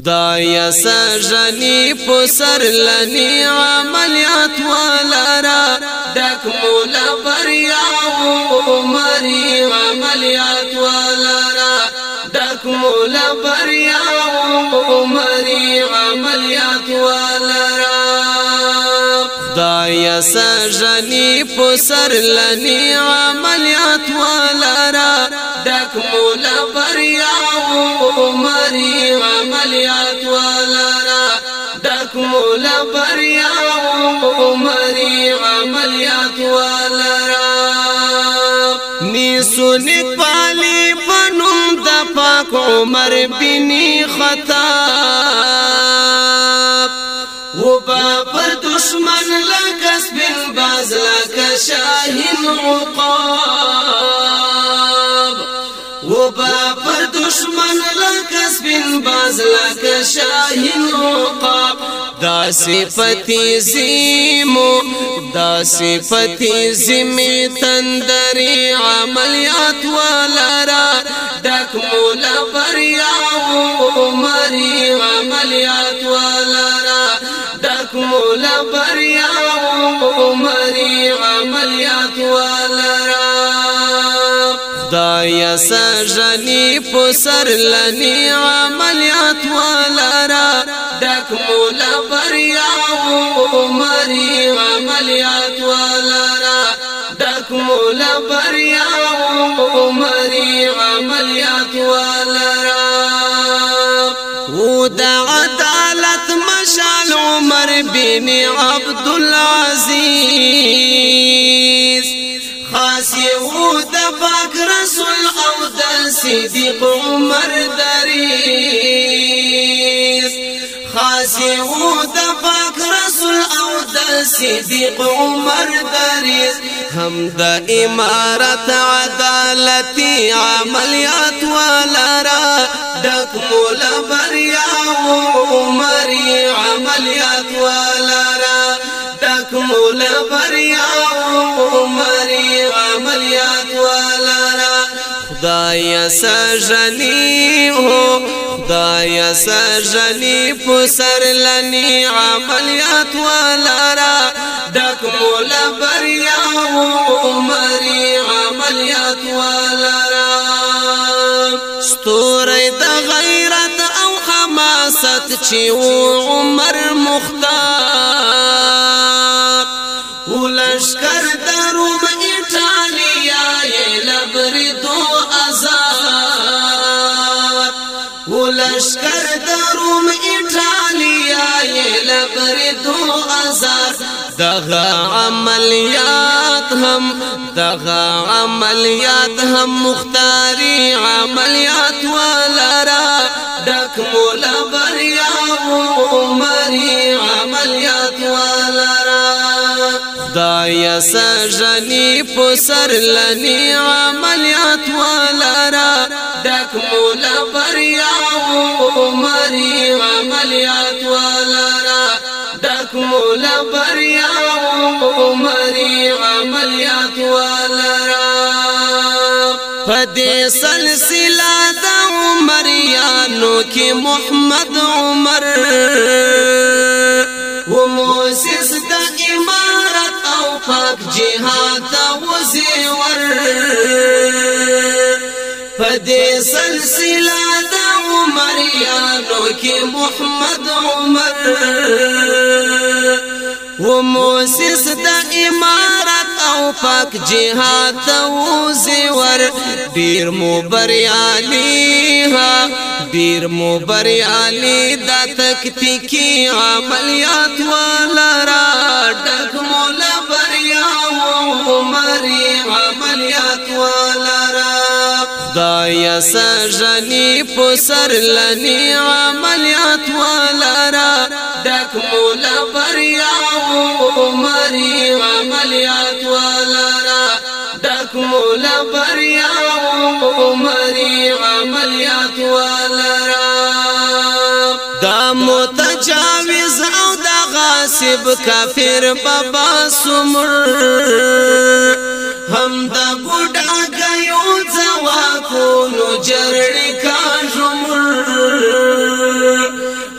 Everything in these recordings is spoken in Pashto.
خدای سجنی په سر لنی عملیات ولرا دک مولا بریا عمر عملیات ولرا دک مولا بریا عمر عملیات سجنی په سر لنی عملیات ولرا دک مولا بریا عمر عملیات ولرا دک مولا بریا عمر عملیات ولرا می سنی پالی بنوم د پاک عمر بنی خطا و با پر دشمن لنی بالباز لك شاهين عقاب وبابر دشمن لك سبين باز لك شاهين عقاب دا صفتی زیمو دا صفتی زیمی تندری عملیات والا را دک مولا بریا عمری عملیات ایسا جنی پسر لنی عملیات والارا ڈک مولا بریاو عمری عملیات والارا ڈک مولا بریاو عمری عملیات والارا ودع عدالت مشال عمر بن عبد العزيز خاص یو د پاک رسول او د صدیق عمر دریس خاص یو د پاک رسول او د صدیق عمر دریس هم د امارت عدالت عملیات والا را دک مول بریا عمر عملیات والا را دک مول بریا عمر خدای سجنی هو خدای سجنی پسر لنی عملیات ولرا دک مول بریا عمری عملیات ولرا ستوری د غیرت او حماست چې عمر مختار لشکر دروم ایټالیا یې لبر دو ازار دغه عملیات هم دغه عملیات هم مختاری عملیات ولرا ډک مولا بریا خدای سجنی پسر لنی عملیات را دک مولا بریا عمری عملیات را دک مولا بریا عمری عملیات را پدې سلسله د عمریانو کې محمد عمر و حق جهاد توزي ور فدي سلسلة دا عمر يانوكي محمد عمر و وموسس دا امارة او پاک جهاد تو زیور ډیر مو بریالي ها ډیر مو بریالي دا تکتیکی عملیات والا را ډک مولا بریا او عمر عملیات والا خدایا سجنی په سر لنی عملیات ولرا دک مولا بریا عمر عملیات ولرا دک مولا بریا عمر عملیات ولرا دا متجاوز او دا غاصب کافر بابا سمر هم دا بوډ ځواکونو جړړې کاژمر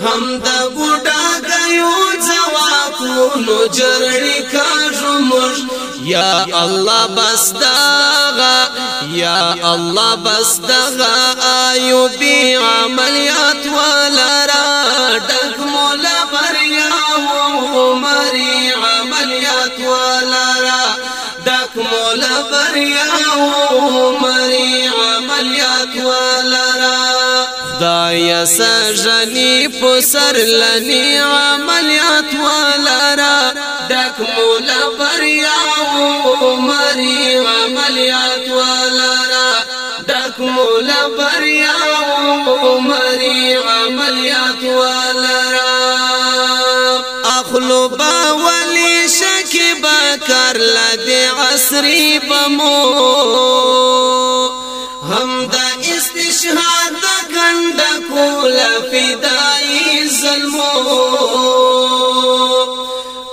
هم د بوډا غيو ځواکونو جړړې کاژمر یا الله بس دغه یا الله بس دغه ایوب عملیات ولرا ډک مولا بریا عمر مول بریا عمری عملیات ولرا خدای سجنی پسر لنی عملیات ولرا دک مول بریا دك عملیات ولرا دک مول بریا عمری عملیات ولرا اخلو الله دی عصری بمو هم دا استشهاد غند کول فدای ظلمو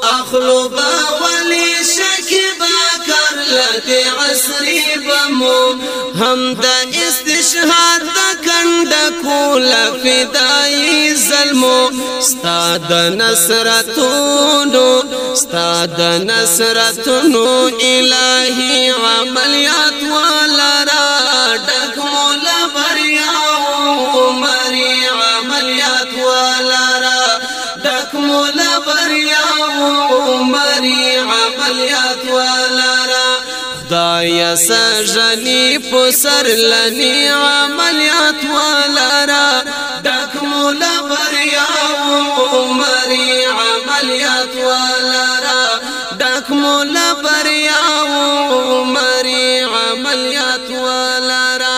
اخلو بمو هم د استشهاد د کند کول فدای ظلمو استاد نصرتونو استاد نصرتونو الہی عملیات والا را ډک مولا بریا عمر عملیات والا را ډک مولا بریا عمر عملیات والا خدای سجنی پسر لنی عملیات را دک مولا بریا عمری عملیات را دک مولا بریا عمری عملیات را